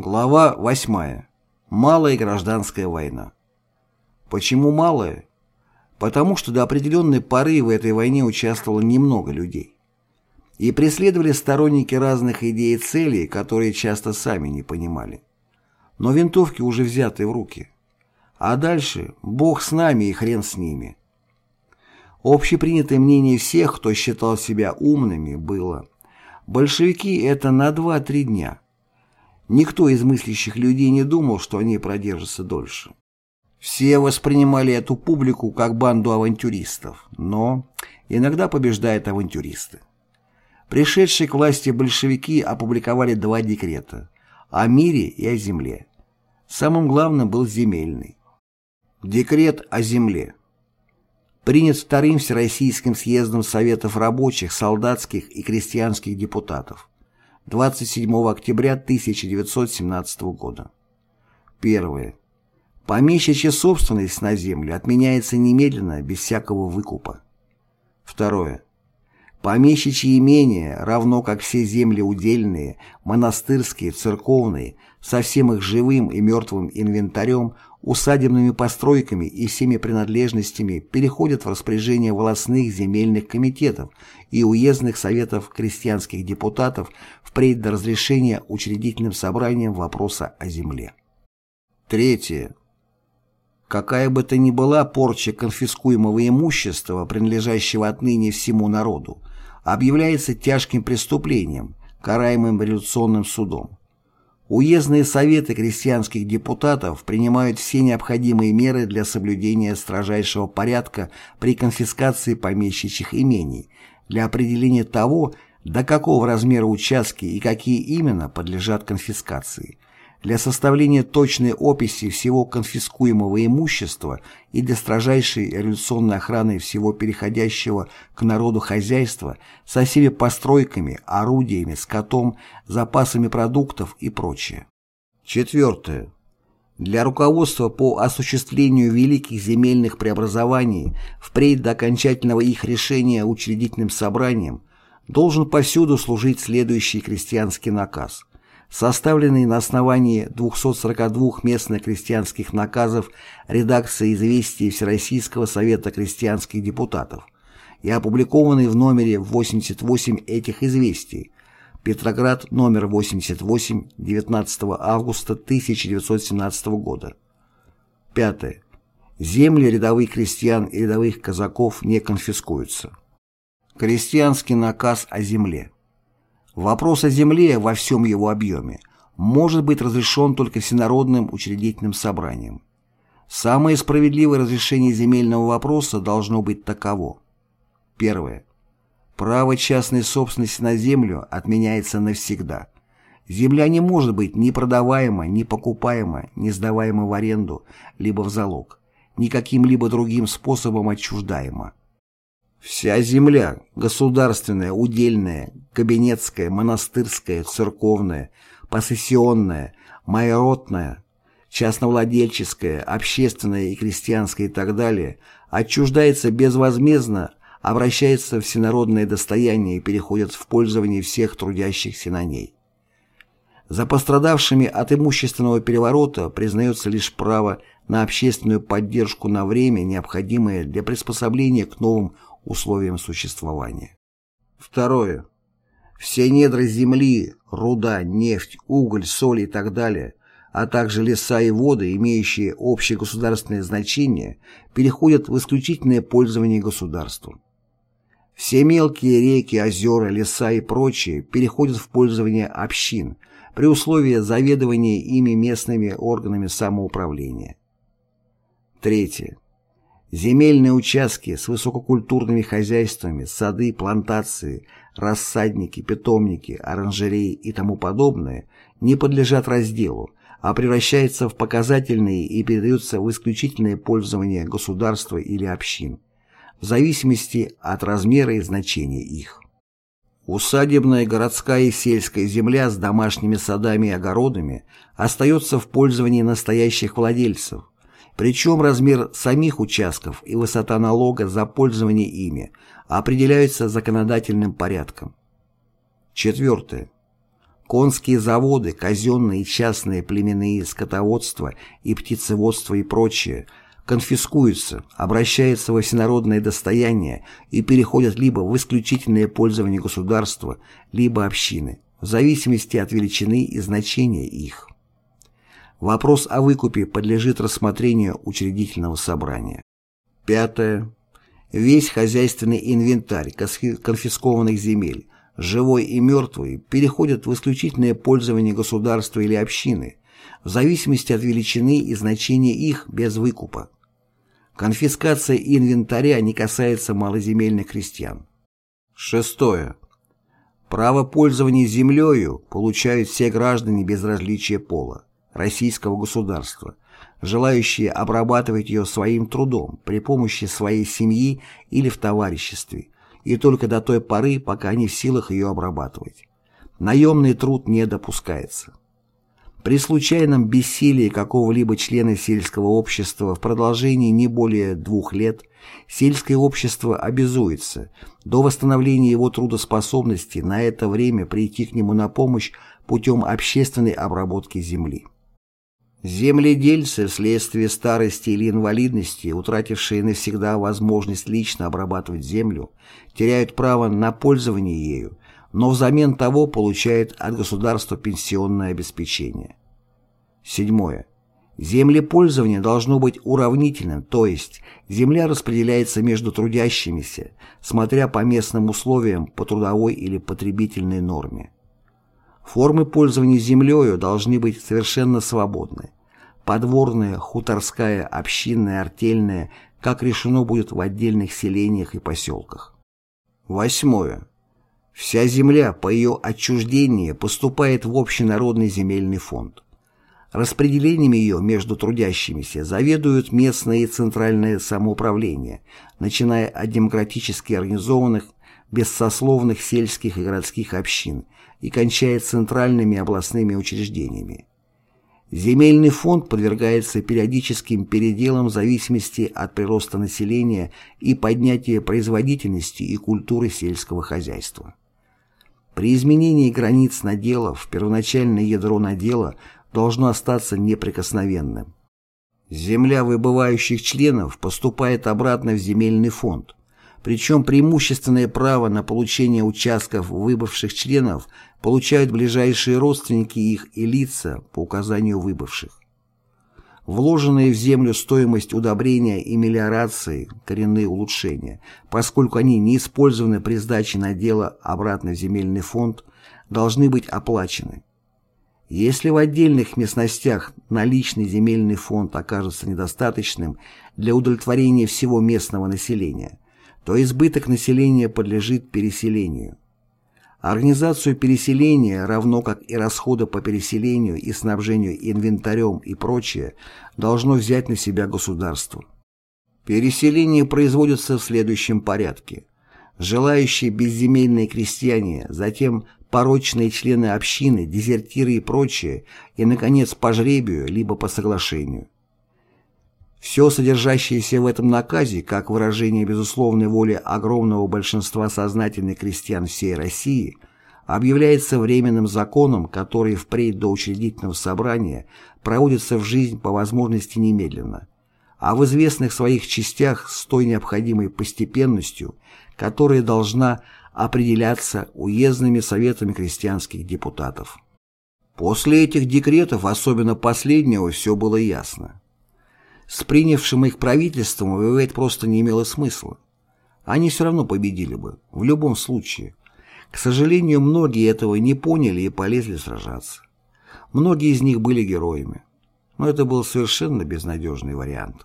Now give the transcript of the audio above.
Глава 8. Малая гражданская война. Почему малая? Потому что до определенной поры в этой войне участвовало немного людей. И преследовали сторонники разных идей и целей, которые часто сами не понимали. Но винтовки уже взяты в руки. А дальше Бог с нами и хрен с ними. Общепринятое мнение всех, кто считал себя умными, было «большевики – это на 2-3 дня». Никто из мыслящих людей не думал, что они продержатся дольше. Все воспринимали эту публику как банду авантюристов, но иногда побеждают авантюристы. Пришедшие к власти большевики опубликовали два декрета – о мире и о земле. Самым главным был земельный. Декрет о земле. Принят Вторым Всероссийским съездом Советов рабочих, солдатских и крестьянских депутатов. 27 октября 1917 года. Первое. Помещичья собственность на землю отменяется немедленно, без всякого выкупа. Второе. Помещичьи имения, равно как все земли удельные, монастырские, церковные, со всем их живым и мертвым инвентарем, усадебными постройками и всеми принадлежностями переходят в распоряжение волосных земельных комитетов и уездных советов крестьянских депутатов впредь до разрешения учредительным собранием вопроса о земле. Третье. Какая бы то ни была порча конфискуемого имущества, принадлежащего отныне всему народу, объявляется тяжким преступлением, караемым революционным судом. Уездные советы крестьянских депутатов принимают все необходимые меры для соблюдения строжайшего порядка при конфискации помещичьих имений, для определения того, до какого размера участки и какие именно подлежат конфискации, для составления точной описи всего конфискуемого имущества и для строжайшей революционной охраны всего переходящего к народу хозяйства со всеми постройками, орудиями, скотом, запасами продуктов и прочее. Четвертое. Для руководства по осуществлению великих земельных преобразований впредь до окончательного их решения учредительным собранием должен повсюду служить следующий крестьянский наказ, составленный на основании 242 местных крестьянских наказов редакции «Известий Всероссийского совета крестьянских депутатов» и опубликованный в номере 88 этих «Известий» Петроград, номер 88, 19 августа 1917 года. Пятое. Земли рядовых крестьян и рядовых казаков не конфискуются. Крестьянский наказ о земле. Вопрос о земле во всем его объеме может быть разрешен только всенародным учредительным собранием. Самое справедливое разрешение земельного вопроса должно быть таково. Первое. Право частной собственности на землю отменяется навсегда. Земля не может быть ни продаваема, ни покупаема, ни сдаваема в аренду, либо в залог, ни каким-либо другим способом отчуждаема. Вся земля, государственная, удельная, кабинетская, монастырская, церковная, посессионная, майоротная, частновладельческая, общественная и крестьянская и так далее, отчуждается безвозмездно, обращается в всенародное достояние и переходит в пользование всех трудящихся на ней. За пострадавшими от имущественного переворота признается лишь право на общественную поддержку на время, необходимое для приспособления к новым условиям существования. Второе. Все недра земли, руда, нефть, уголь, соль и так далее, а также леса и воды, имеющие общее государственное значение, переходят в исключительное пользование государством. Все мелкие реки, озера, леса и прочее переходят в пользование общин при условии заведования ими местными органами самоуправления. Третье. Земельные участки с высококультурными хозяйствами, сады, плантации, рассадники, питомники, оранжереи и тому подобное не подлежат разделу, а превращаются в показательные и передаются в исключительное пользование государства или общин, в зависимости от размера и значения их. Усадебная, городская и сельская земля с домашними садами и огородами остается в пользовании настоящих владельцев, причем размер самих участков и высота налога за пользование ими определяются законодательным порядком. Четвертое. Конские заводы, казенные и частные племенные скотоводства и птицеводство и прочее конфискуются, обращаются во всенародное достояние и переходят либо в исключительное пользование государства, либо общины, в зависимости от величины и значения их. Вопрос о выкупе подлежит рассмотрению учредительного собрания. Пятое. Весь хозяйственный инвентарь конфискованных земель, живой и мертвый, переходит в исключительное пользование государства или общины, в зависимости от величины и значения их без выкупа. Конфискация инвентаря не касается малоземельных крестьян. Шестое. Право пользования землею получают все граждане без различия пола российского государства, желающие обрабатывать ее своим трудом при помощи своей семьи или в товариществе, и только до той поры, пока они в силах ее обрабатывать. Наемный труд не допускается. При случайном бессилии какого-либо члена сельского общества в продолжении не более двух лет сельское общество обязуется до восстановления его трудоспособности на это время прийти к нему на помощь путем общественной обработки земли. Земледельцы вследствие старости или инвалидности, утратившие навсегда возможность лично обрабатывать землю, теряют право на пользование ею, но взамен того получают от государства пенсионное обеспечение. Седьмое. Землепользование должно быть уравнительным, то есть земля распределяется между трудящимися, смотря по местным условиям, по трудовой или потребительной норме. Формы пользования землею должны быть совершенно свободны. Подворная, хуторская, общинная, артельная, как решено будет в отдельных селениях и поселках. Восьмое. Вся земля по ее отчуждении поступает в общенародный земельный фонд. Распределением ее между трудящимися заведуют местное и центральное самоуправление, начиная от демократически организованных, бессословных сельских и городских общин – и кончая центральными областными учреждениями. Земельный фонд подвергается периодическим переделам в зависимости от прироста населения и поднятия производительности и культуры сельского хозяйства. При изменении границ наделов первоначальное ядро надела должно остаться неприкосновенным. Земля выбывающих членов поступает обратно в земельный фонд, причем преимущественное право на получение участков выбывших членов получают ближайшие родственники их и лица по указанию выбывших. Вложенная в землю стоимость удобрения и мелиорации – коренные улучшения, поскольку они не использованы при сдаче на дело обратно в земельный фонд, должны быть оплачены. Если в отдельных местностях наличный земельный фонд окажется недостаточным для удовлетворения всего местного населения, то избыток населения подлежит переселению. Организацию переселения, равно как и расходы по переселению и снабжению инвентарем и прочее, должно взять на себя государство. Переселение производится в следующем порядке. Желающие безземельные крестьяне, затем порочные члены общины, дезертиры и прочее, и, наконец, по жребию, либо по соглашению. Все содержащееся в этом наказе, как выражение безусловной воли огромного большинства сознательных крестьян всей России, объявляется временным законом, который впредь до учредительного собрания проводится в жизнь по возможности немедленно, а в известных своих частях с той необходимой постепенностью, которая должна определяться уездными советами крестьянских депутатов. После этих декретов, особенно последнего, все было ясно. С принявшим их правительством воевать просто не имело смысла. Они все равно победили бы, в любом случае. К сожалению, многие этого не поняли и полезли сражаться. Многие из них были героями. Но это был совершенно безнадежный вариант.